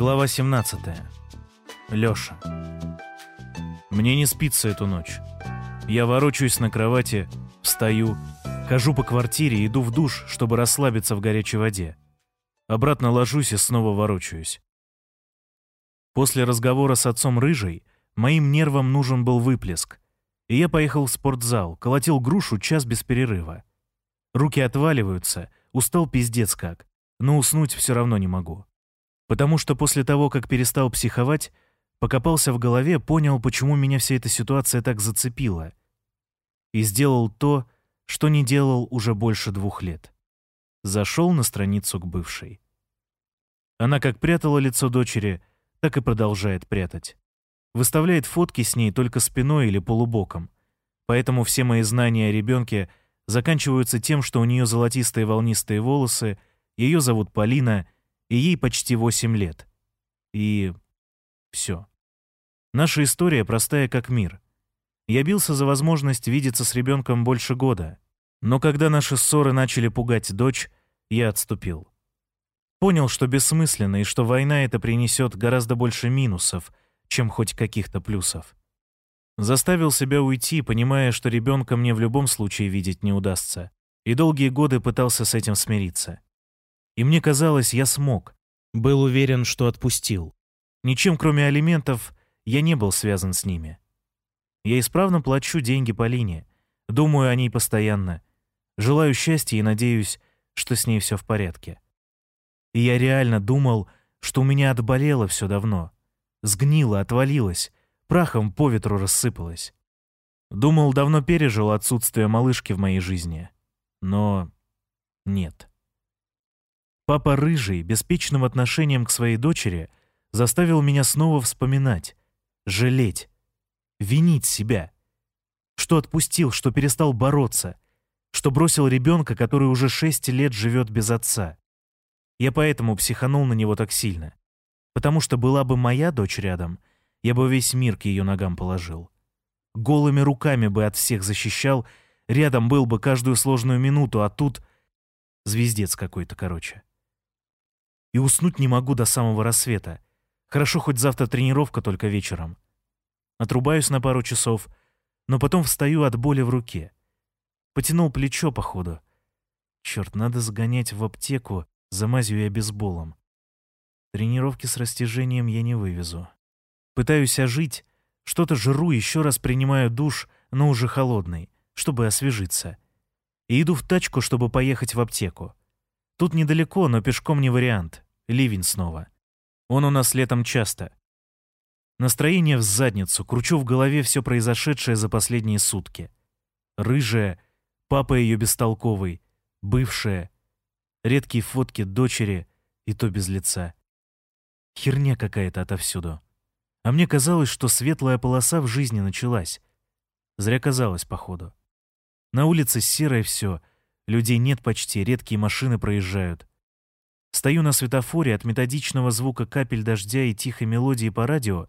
Глава 17. Лёша. Мне не спится эту ночь. Я ворочаюсь на кровати, встаю, хожу по квартире, иду в душ, чтобы расслабиться в горячей воде. Обратно ложусь и снова ворочаюсь. После разговора с отцом Рыжей моим нервам нужен был выплеск, и я поехал в спортзал, колотил грушу час без перерыва. Руки отваливаются, устал пиздец как, но уснуть все равно не могу. Потому что после того, как перестал психовать, покопался в голове, понял, почему меня вся эта ситуация так зацепила. И сделал то, что не делал уже больше двух лет. Зашел на страницу к бывшей. Она как прятала лицо дочери, так и продолжает прятать. Выставляет фотки с ней только спиной или полубоком. Поэтому все мои знания о ребенке заканчиваются тем, что у нее золотистые волнистые волосы, ее зовут Полина — и ей почти 8 лет. И все. Наша история простая как мир. Я бился за возможность видеться с ребенком больше года, но когда наши ссоры начали пугать дочь, я отступил. Понял, что бессмысленно и что война это принесет гораздо больше минусов, чем хоть каких-то плюсов. Заставил себя уйти, понимая, что ребенка мне в любом случае видеть не удастся, и долгие годы пытался с этим смириться. И мне казалось, я смог. Был уверен, что отпустил. Ничем, кроме алиментов, я не был связан с ними. Я исправно плачу деньги Полине. Думаю о ней постоянно. Желаю счастья и надеюсь, что с ней все в порядке. И я реально думал, что у меня отболело все давно. Сгнило, отвалилось, прахом по ветру рассыпалось. Думал, давно пережил отсутствие малышки в моей жизни. Но нет. Папа Рыжий, беспечным отношением к своей дочери, заставил меня снова вспоминать, жалеть, винить себя. Что отпустил, что перестал бороться, что бросил ребенка, который уже шесть лет живет без отца. Я поэтому психанул на него так сильно. Потому что была бы моя дочь рядом, я бы весь мир к ее ногам положил. Голыми руками бы от всех защищал, рядом был бы каждую сложную минуту, а тут... Звездец какой-то, короче и уснуть не могу до самого рассвета. Хорошо, хоть завтра тренировка только вечером. Отрубаюсь на пару часов, но потом встаю от боли в руке. Потянул плечо, походу. Черт, надо сгонять в аптеку за мазью и обезболом. Тренировки с растяжением я не вывезу. Пытаюсь ожить, что-то жру, еще раз принимаю душ, но уже холодный, чтобы освежиться. И иду в тачку, чтобы поехать в аптеку. Тут недалеко, но пешком не вариант. Ливень снова. Он у нас летом часто. Настроение в задницу, кручу в голове все произошедшее за последние сутки. Рыжая, папа ее бестолковый, бывшая, редкие фотки дочери и то без лица. Херня какая-то отовсюду. А мне казалось, что светлая полоса в жизни началась. Зря казалось, походу. На улице серое все, Людей нет почти, редкие машины проезжают. Стою на светофоре от методичного звука капель дождя и тихой мелодии по радио,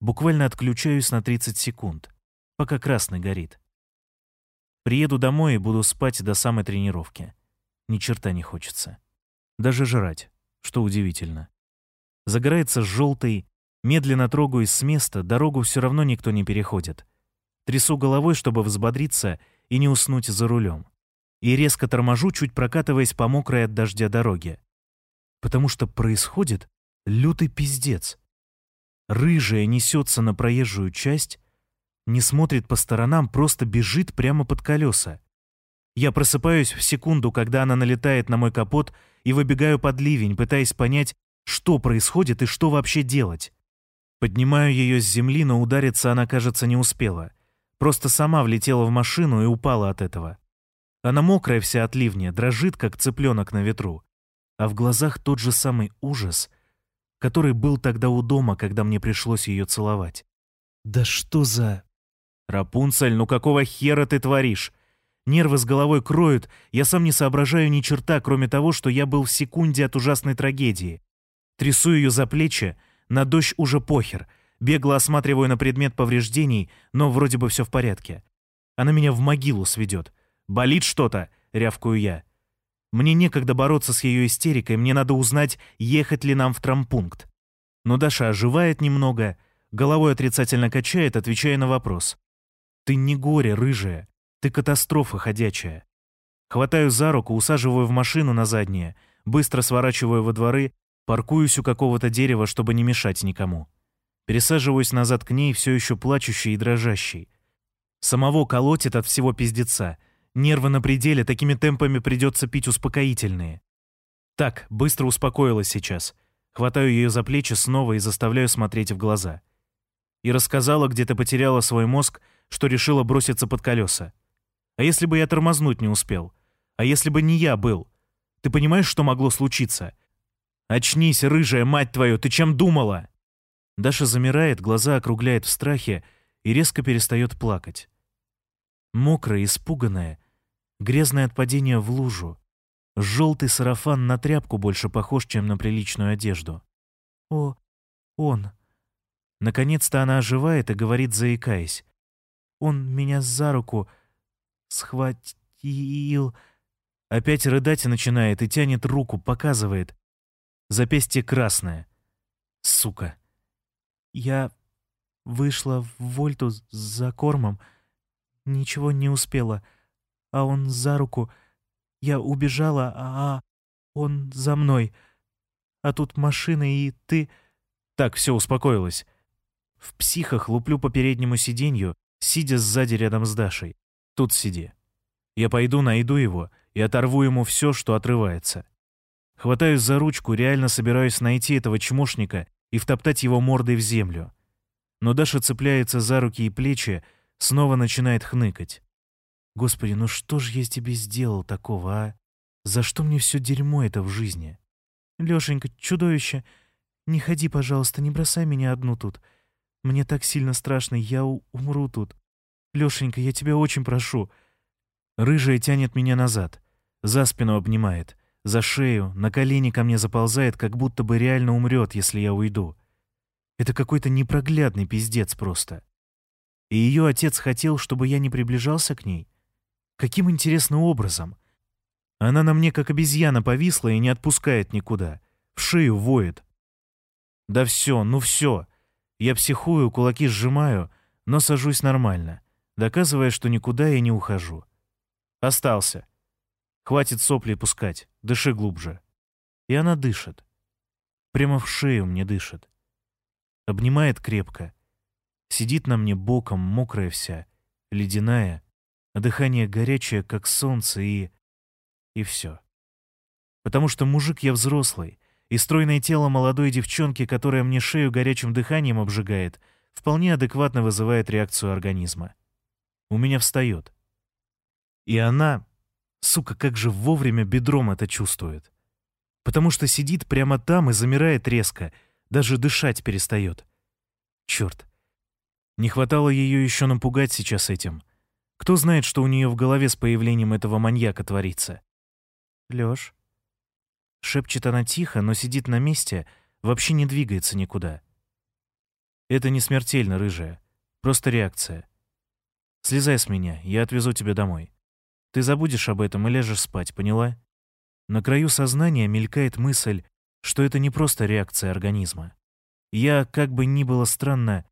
буквально отключаюсь на 30 секунд, пока красный горит. Приеду домой и буду спать до самой тренировки. Ни черта не хочется. Даже жрать, что удивительно. Загорается желтый, медленно трогаюсь с места, дорогу все равно никто не переходит. Трясу головой, чтобы взбодриться и не уснуть за рулем и резко торможу, чуть прокатываясь по мокрой от дождя дороге. Потому что происходит лютый пиздец. Рыжая несется на проезжую часть, не смотрит по сторонам, просто бежит прямо под колеса. Я просыпаюсь в секунду, когда она налетает на мой капот и выбегаю под ливень, пытаясь понять, что происходит и что вообще делать. Поднимаю ее с земли, но удариться она, кажется, не успела. Просто сама влетела в машину и упала от этого. Она мокрая вся от ливня, дрожит, как цыпленок на ветру. А в глазах тот же самый ужас, который был тогда у дома, когда мне пришлось ее целовать. «Да что за...» «Рапунцель, ну какого хера ты творишь?» Нервы с головой кроют, я сам не соображаю ни черта, кроме того, что я был в секунде от ужасной трагедии. Трясу ее за плечи, на дождь уже похер. Бегло осматриваю на предмет повреждений, но вроде бы все в порядке. Она меня в могилу сведет. «Болит что-то?» — рявкую я. Мне некогда бороться с ее истерикой, мне надо узнать, ехать ли нам в трампункт. Но Даша оживает немного, головой отрицательно качает, отвечая на вопрос. «Ты не горе, рыжая, ты катастрофа ходячая». Хватаю за руку, усаживаю в машину на заднее, быстро сворачиваю во дворы, паркуюсь у какого-то дерева, чтобы не мешать никому. Пересаживаюсь назад к ней, все еще плачущий и дрожащий. Самого колотит от всего пиздеца. Нервы на пределе, такими темпами придется пить успокоительные. Так, быстро успокоилась сейчас. Хватаю ее за плечи снова и заставляю смотреть в глаза. И рассказала, где ты потеряла свой мозг, что решила броситься под колеса. А если бы я тормознуть не успел? А если бы не я был? Ты понимаешь, что могло случиться? Очнись, рыжая, мать твою, ты чем думала? Даша замирает, глаза округляет в страхе и резко перестает плакать. Мокрая, испуганная, грязная от падения в лужу. Желтый сарафан на тряпку больше похож, чем на приличную одежду. «О, он!» Наконец-то она оживает и говорит, заикаясь. «Он меня за руку схватил...» Опять рыдать начинает и тянет руку, показывает. Запястье красное. Сука. Я вышла в вольту за кормом, ничего не успела, а он за руку я убежала, а он за мной. А тут машина, и ты...» Так, все, успокоилась. В психах луплю по переднему сиденью, сидя сзади рядом с Дашей. Тут сиди. Я пойду, найду его и оторву ему все, что отрывается. Хватаюсь за ручку, реально собираюсь найти этого чмошника и втоптать его мордой в землю. Но Даша цепляется за руки и плечи, снова начинает хныкать. Господи, ну что ж я тебе сделал такого, а? За что мне все дерьмо это в жизни? Лешенька, чудовище, не ходи, пожалуйста, не бросай меня одну тут. Мне так сильно страшно, я умру тут. Лешенька, я тебя очень прошу. Рыжая тянет меня назад, за спину обнимает, за шею, на колени ко мне заползает, как будто бы реально умрет, если я уйду. Это какой-то непроглядный пиздец просто. И ее отец хотел, чтобы я не приближался к ней. Каким интересным образом? Она на мне как обезьяна повисла и не отпускает никуда. В шею воет. Да все, ну все. Я психую, кулаки сжимаю, но сажусь нормально, доказывая, что никуда я не ухожу. Остался. Хватит сопли пускать, дыши глубже. И она дышит. Прямо в шею мне дышит. Обнимает крепко. Сидит на мне боком, мокрая вся, ледяная, а дыхание горячее, как солнце, и... и все. Потому что мужик я взрослый, и стройное тело молодой девчонки, которая мне шею горячим дыханием обжигает, вполне адекватно вызывает реакцию организма. У меня встает. И она, сука, как же вовремя бедром это чувствует. Потому что сидит прямо там и замирает резко, даже дышать перестает. Черт. Не хватало ее еще напугать сейчас этим. Кто знает, что у нее в голове с появлением этого маньяка творится? Лёш. Шепчет она тихо, но сидит на месте, вообще не двигается никуда. Это не смертельно, рыжая. Просто реакция. Слезай с меня, я отвезу тебя домой. Ты забудешь об этом и ляжешь спать, поняла? На краю сознания мелькает мысль, что это не просто реакция организма. Я, как бы ни было странно,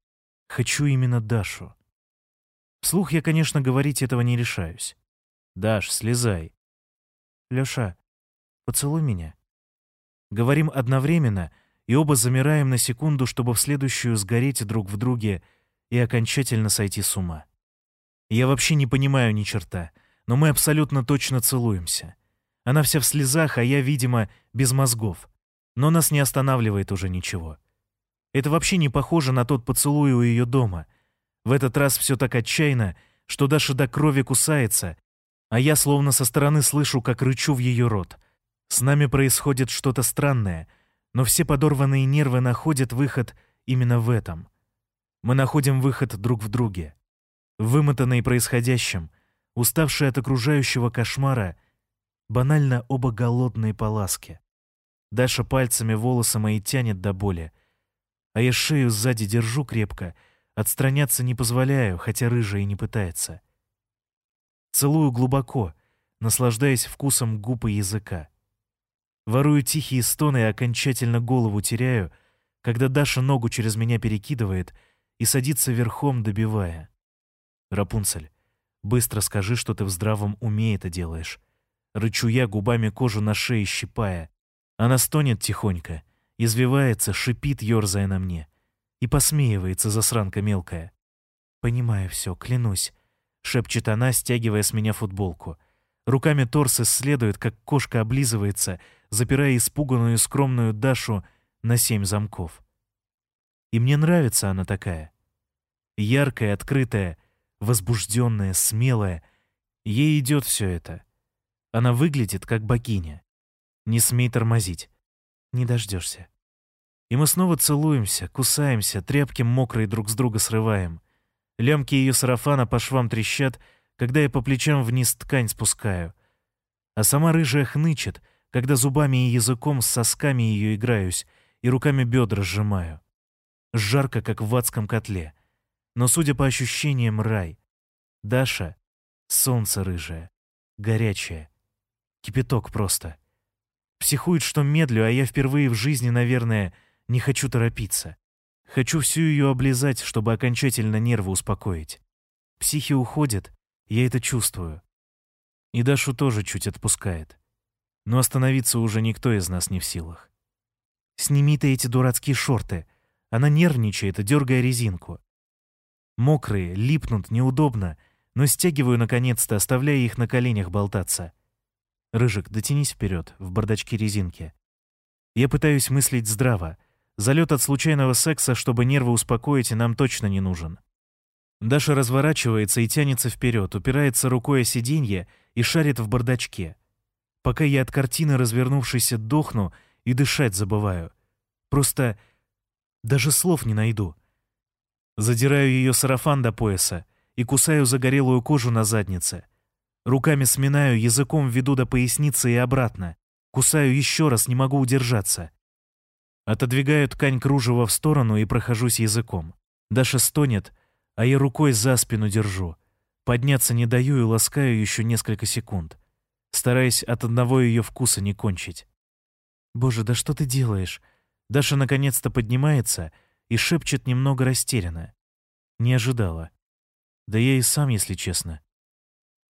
хочу именно Дашу. Вслух я, конечно, говорить этого не решаюсь. «Даш, слезай». «Лёша, поцелуй меня». Говорим одновременно, и оба замираем на секунду, чтобы в следующую сгореть друг в друге и окончательно сойти с ума. Я вообще не понимаю ни черта, но мы абсолютно точно целуемся. Она вся в слезах, а я, видимо, без мозгов. Но нас не останавливает уже ничего. Это вообще не похоже на тот поцелуй у ее дома — в этот раз все так отчаянно, что Даша до крови кусается, а я словно со стороны слышу, как рычу в ее рот. С нами происходит что-то странное, но все подорванные нервы находят выход именно в этом. Мы находим выход друг в друге. Вымотанные происходящим, уставшие от окружающего кошмара, банально оба голодные по ласке. Даша пальцами волосы мои тянет до боли, а я шею сзади держу крепко — Отстраняться не позволяю, хотя рыжая и не пытается. Целую глубоко, наслаждаясь вкусом губ и языка. Ворую тихие стоны и окончательно голову теряю, когда Даша ногу через меня перекидывает и садится верхом, добивая. «Рапунцель, быстро скажи, что ты в здравом уме это делаешь». Рычу я, губами кожу на шее щипая. Она стонет тихонько, извивается, шипит, ерзая на мне. И посмеивается засранка мелкая. «Понимаю все, клянусь», — шепчет она, стягивая с меня футболку. Руками торс исследует, как кошка облизывается, запирая испуганную скромную Дашу на семь замков. И мне нравится она такая. Яркая, открытая, возбужденная, смелая. Ей идет все это. Она выглядит как богиня. Не смей тормозить. Не дождешься. И мы снова целуемся, кусаемся, тряпки мокрые друг с друга срываем. Лямки ее сарафана по швам трещат, когда я по плечам вниз ткань спускаю. А сама рыжая хнычет, когда зубами и языком с сосками ее играюсь и руками бедра сжимаю. Жарко, как в адском котле. Но, судя по ощущениям, рай. Даша — солнце рыжее, горячее. Кипяток просто. Психует, что медлю, а я впервые в жизни, наверное, не хочу торопиться. Хочу всю ее облизать, чтобы окончательно нервы успокоить. Психи уходят, я это чувствую. И Дашу тоже чуть отпускает. Но остановиться уже никто из нас не в силах. «Сними ты эти дурацкие шорты!» Она нервничает, дергая резинку. Мокрые, липнут, неудобно, но стягиваю наконец-то, оставляя их на коленях болтаться. Рыжик, дотянись вперед, в бардачке резинки. Я пытаюсь мыслить здраво. Залет от случайного секса, чтобы нервы успокоить, нам точно не нужен. Даша разворачивается и тянется вперед, упирается рукой о сиденье и шарит в бардачке. Пока я от картины, развернувшейся, дохну и дышать забываю. Просто даже слов не найду. Задираю ее сарафан до пояса и кусаю загорелую кожу на заднице. Руками сминаю, языком веду до поясницы и обратно. Кусаю еще раз, не могу удержаться. Отодвигаю ткань кружева в сторону и прохожусь языком. Даша стонет, а я рукой за спину держу. Подняться не даю и ласкаю еще несколько секунд, стараясь от одного ее вкуса не кончить. «Боже, да что ты делаешь?» Даша наконец-то поднимается и шепчет немного растерянно. Не ожидала. Да я и сам, если честно.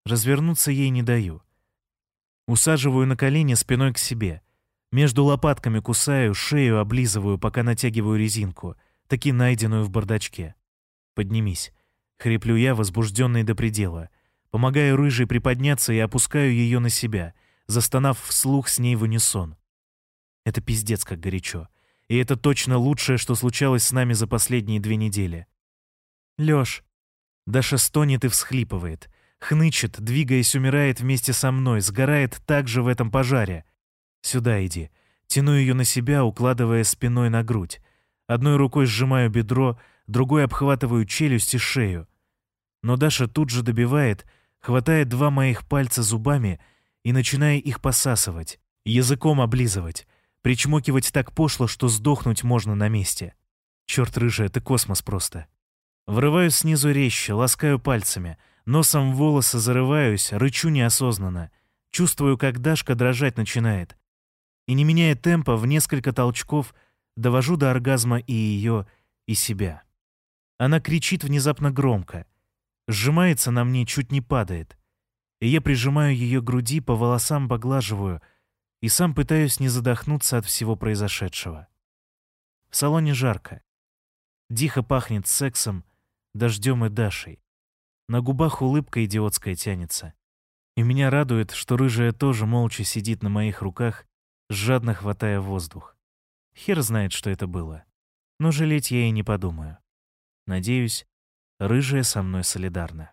Развернуться ей не даю. Усаживаю на колени спиной к себе. Между лопатками кусаю, шею облизываю, пока натягиваю резинку, таки найденную в бардачке. Поднимись. Хриплю я, возбужденный до предела. Помогаю рыжей приподняться и опускаю ее на себя, застонав вслух с ней в унисон. Это пиздец как горячо. И это точно лучшее, что случалось с нами за последние две недели. Лёш. Даша стонет и всхлипывает. Хнычет, двигаясь, умирает вместе со мной, сгорает также в этом пожаре. Сюда иди. Тяну ее на себя, укладывая спиной на грудь. Одной рукой сжимаю бедро, другой обхватываю челюсть и шею. Но Даша тут же добивает, хватает два моих пальца зубами и начиная их посасывать, языком облизывать, причмокивать так пошло, что сдохнуть можно на месте. Черт рыжий, это космос просто. Врываюсь снизу резче, ласкаю пальцами, носом в волосы зарываюсь, рычу неосознанно. Чувствую, как Дашка дрожать начинает. И не меняя темпа, в несколько толчков довожу до оргазма и ее, и себя. Она кричит внезапно громко. Сжимается на мне, чуть не падает. И я прижимаю ее груди, по волосам поглаживаю и сам пытаюсь не задохнуться от всего произошедшего. В салоне жарко. Дико пахнет сексом, дождем и Дашей. На губах улыбка идиотская тянется. И меня радует, что рыжая тоже молча сидит на моих руках, жадно хватая воздух. Хер знает, что это было. Но жалеть я и не подумаю. Надеюсь, рыжая со мной солидарна.